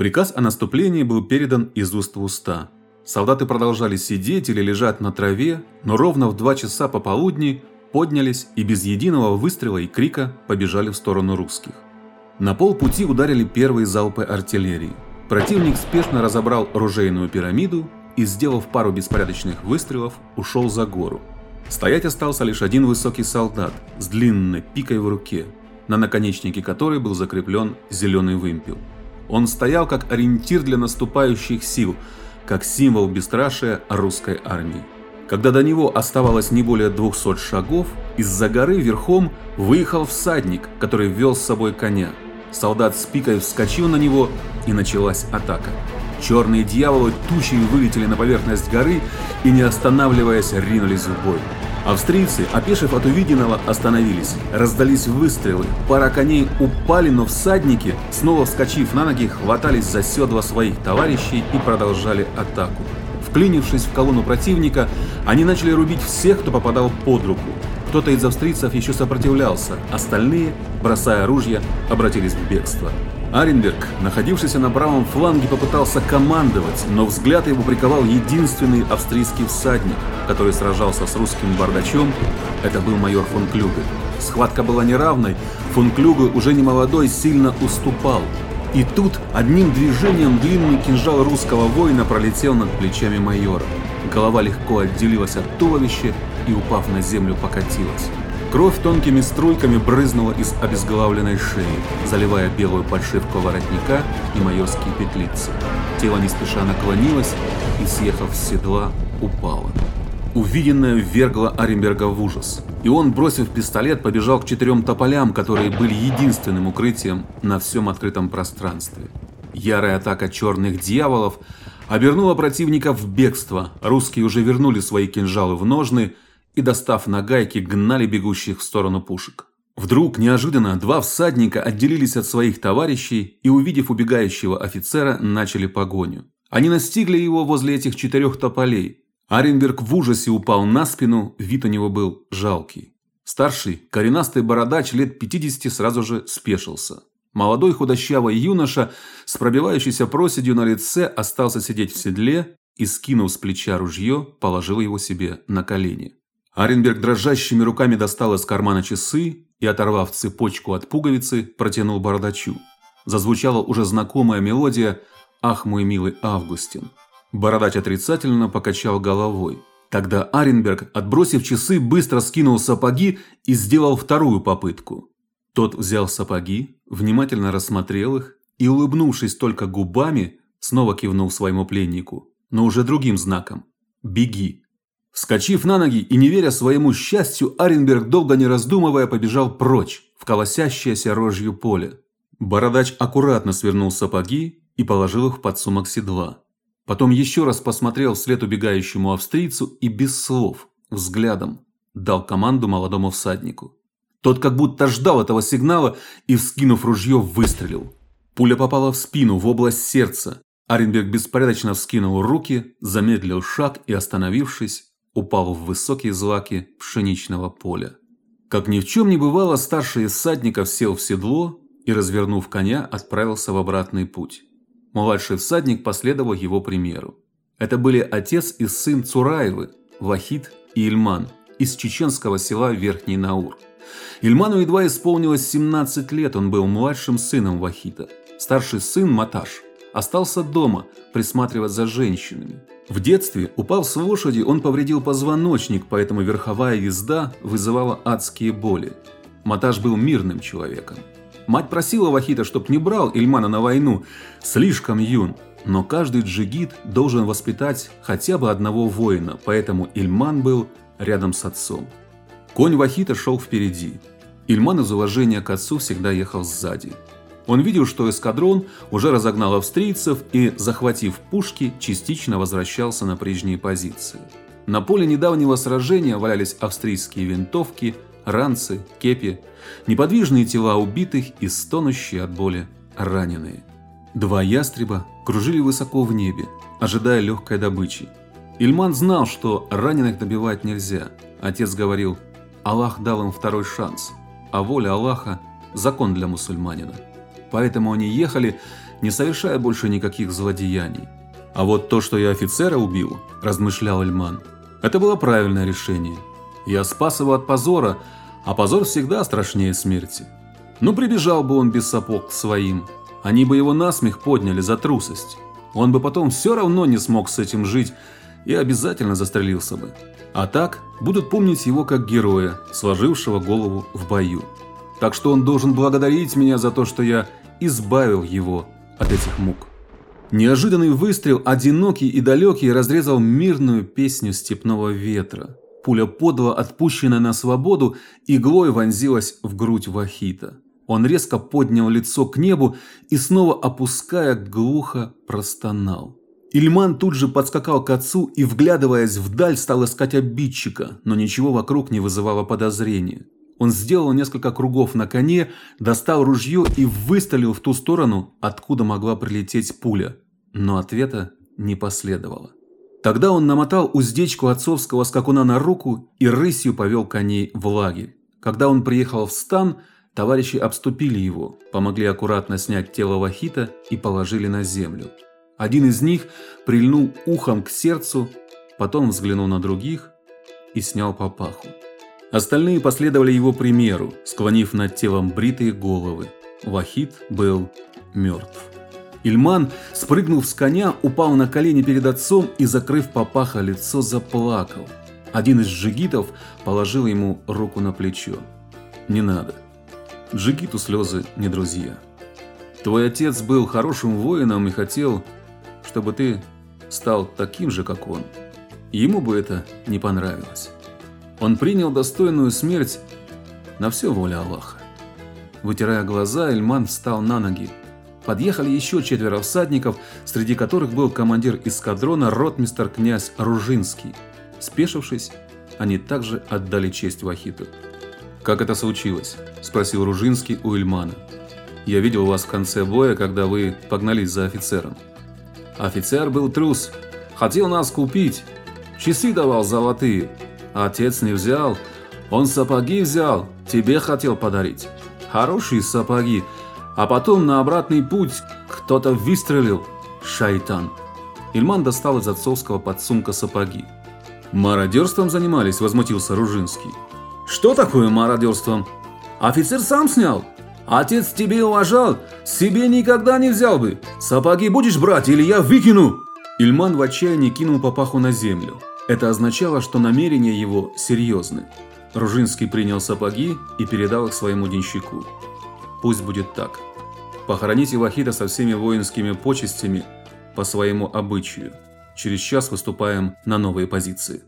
Приказ о наступлении был передан из уст в уста. Солдаты продолжали сидеть или лежать на траве, но ровно в два часа пополудни поднялись и без единого выстрела и крика побежали в сторону русских. На полпути ударили первые залпы артиллерии. Противник спешно разобрал ружейную пирамиду и, сделав пару беспорядочных выстрелов, ушел за гору. Стоять остался лишь один высокий солдат с длинной пикой в руке, на наконечнике которой был закреплен зеленый вымпел. Он стоял как ориентир для наступающих сил, как символ бесстрашия русской армии. Когда до него оставалось не более 200 шагов, из-за горы верхом выехал всадник, который вел с собой коня. Солдат с пикой вскочил на него, и началась атака. Черные дьяволы тучами вылетели на поверхность горы и, не останавливаясь, ринулись в бой. Австрийцы, опешив от увиденного, остановились. Раздались выстрелы. Пара коней упали, но всадники, снова вскочив на ноги, хватались за седла своих товарищей и продолжали атаку. Вклинившись в колонну противника, они начали рубить всех, кто попадал под руку. Кто-то из австрийцев еще сопротивлялся, остальные, бросая оружие, обратились в бегство. Аренберг, находившийся на правом фланге, попытался командовать, но взгляд его приковал единственный австрийский всадник, который сражался с русским бардачом. Это был майор фон Клюге. Схватка была неравной, фон Клюге, уже не молодой, сильно уступал. И тут одним движением длинный кинжал русского воина пролетел над плечами майора. Голова легко отделилась от туловища и, упав на землю, покатилась. Кровь тонкими струйками брызнула из обезглавленной шеи, заливая белую подшивку воротника и майорские петлицы. Тело не спеша наклонилось и, съехав с седла, упало. Увиденное ввергло Аремберга в ужас, и он, бросив пистолет, побежал к четырем тополям, которые были единственным укрытием на всем открытом пространстве. Ярая атака черных дьяволов обернула противника в бегство. Русские уже вернули свои кинжалы в ножны и, достав нагайки, гнали бегущих в сторону пушек. Вдруг, неожиданно, два всадника отделились от своих товарищей и, увидев убегающего офицера, начали погоню. Они настигли его возле этих четырех тополей. Аренберг в ужасе упал на спину, вид у него был жалкий. Старший, коренастый бородач лет 50 сразу же спешился. Молодой худощавый юноша с пробивающейся проседью на лице остался сидеть в седле и, скинув с плеча ружье, положил его себе на колени. Аренберг дрожащими руками достал из кармана часы и, оторвав цепочку от пуговицы, протянул бородачу. Зазвучала уже знакомая мелодия «Ах, мой милый Августин». Бородач отрицательно покачал головой. Тогда Аренберг, отбросив часы, быстро скинул сапоги и сделал вторую попытку. Тот взял сапоги, внимательно рассмотрел их и, улыбнувшись только губами, снова кивнул своему пленнику, но уже другим знаком «Беги». Вскочив на ноги и не веря своему счастью, Аренберг, долго не раздумывая, побежал прочь, в колосящееся рожью поле. Бородач аккуратно свернул сапоги и положил их в подсумок седла. Потом еще раз посмотрел вслед убегающему австрийцу и без слов, взглядом, дал команду молодому всаднику. Тот как будто ждал этого сигнала и, вскинув ружье, выстрелил. Пуля попала в спину, в область сердца. Аренберг беспорядочно вскинул руки, замедлил шаг и, остановившись, упал в высокие злаки пшеничного поля. Как ни в чем не бывало, старший из всадников сел в седло и, развернув коня, отправился в обратный путь. Младший всадник последовал его примеру. Это были отец и сын Цураевы, Вахид и Ильман, из чеченского села Верхний Наур. Ильману едва исполнилось 17 лет, он был младшим сыном Вахида. Старший сын Маташ остался дома присматривать за женщинами. В детстве, упав с лошади, он повредил позвоночник, поэтому верховая езда вызывала адские боли. Маташ был мирным человеком. Мать просила Вахита, чтоб не брал Ильмана на войну, слишком юн. Но каждый джигит должен воспитать хотя бы одного воина, поэтому Ильман был рядом с отцом. Конь Вахита шел впереди. Ильман из уважения к отцу всегда ехал сзади. Он видел, что эскадрон уже разогнал австрийцев и, захватив пушки, частично возвращался на прежние позиции. На поле недавнего сражения валялись австрийские винтовки, ранцы, кепи, неподвижные тела убитых и стонущие от боли раненые. Два ястреба кружили высоко в небе, ожидая легкой добычи. Ильман знал, что раненых добивать нельзя. Отец говорил, Аллах дал им второй шанс, а воля Аллаха – закон для мусульманина. Поэтому они ехали, не совершая больше никаких злодеяний. А вот то, что я офицера убил, размышлял Эльман, это было правильное решение. Я спас его от позора, а позор всегда страшнее смерти. Ну прибежал бы он без сапог к своим, они бы его насмех подняли за трусость. Он бы потом все равно не смог с этим жить и обязательно застрелился бы. А так будут помнить его как героя, сложившего голову в бою. Так что он должен благодарить меня за то, что я избавил его от этих мук. Неожиданный выстрел, одинокий и далекий, разрезал мирную песню степного ветра. Пуля подло отпущенная на свободу, иглой вонзилась в грудь Вахита. Он резко поднял лицо к небу и снова опуская глухо простонал. Ильман тут же подскакал к отцу и, вглядываясь вдаль, стал искать обидчика, но ничего вокруг не вызывало подозрения. Он сделал несколько кругов на коне, достал ружье и выстрелил в ту сторону, откуда могла прилететь пуля. Но ответа не последовало. Тогда он намотал уздечку отцовского скакуна на руку и рысью повел коней в лагерь. Когда он приехал в стан, товарищи обступили его, помогли аккуратно снять тело Вахита и положили на землю. Один из них прильнул ухом к сердцу, потом взглянул на других и снял папаху. Остальные последовали его примеру, склонив над телом бритые головы. Вахид был мертв. Ильман, спрыгнув с коня, упал на колени перед отцом и, закрыв папаха лицо, заплакал. Один из джигитов положил ему руку на плечо. «Не надо. Джигиту слезы не друзья. Твой отец был хорошим воином и хотел, чтобы ты стал таким же, как он. Ему бы это не понравилось». Он принял достойную смерть на все воля Аллаха. Вытирая глаза, Эльман встал на ноги. Подъехали еще четверо всадников, среди которых был командир эскадрона ротмистр князь Ружинский. Спешившись, они также отдали честь Вахиту. «Как это случилось?» – спросил Ружинский у Эльмана. «Я видел вас в конце боя, когда вы погнались за офицером». «Офицер был трус. Хотел нас купить. Часы давал золотые. Отец не взял. Он сапоги взял, тебе хотел подарить. Хорошие сапоги. А потом на обратный путь кто-то выстрелил. Шайтан. Ильман достал из отцовского подсумка сапоги. «Мародерством занимались?» – возмутился Ружинский. «Что такое мародерством? Офицер сам снял. Отец тебе уважал, себе никогда не взял бы. Сапоги будешь брать или я выкину?» Ильман в отчаянии кинул папаху на землю. Это означало, что намерения его серьезны. Ружинский принял сапоги и передал их своему денщику. Пусть будет так. Похороните Вахита со всеми воинскими почестями по своему обычаю. Через час выступаем на новые позиции.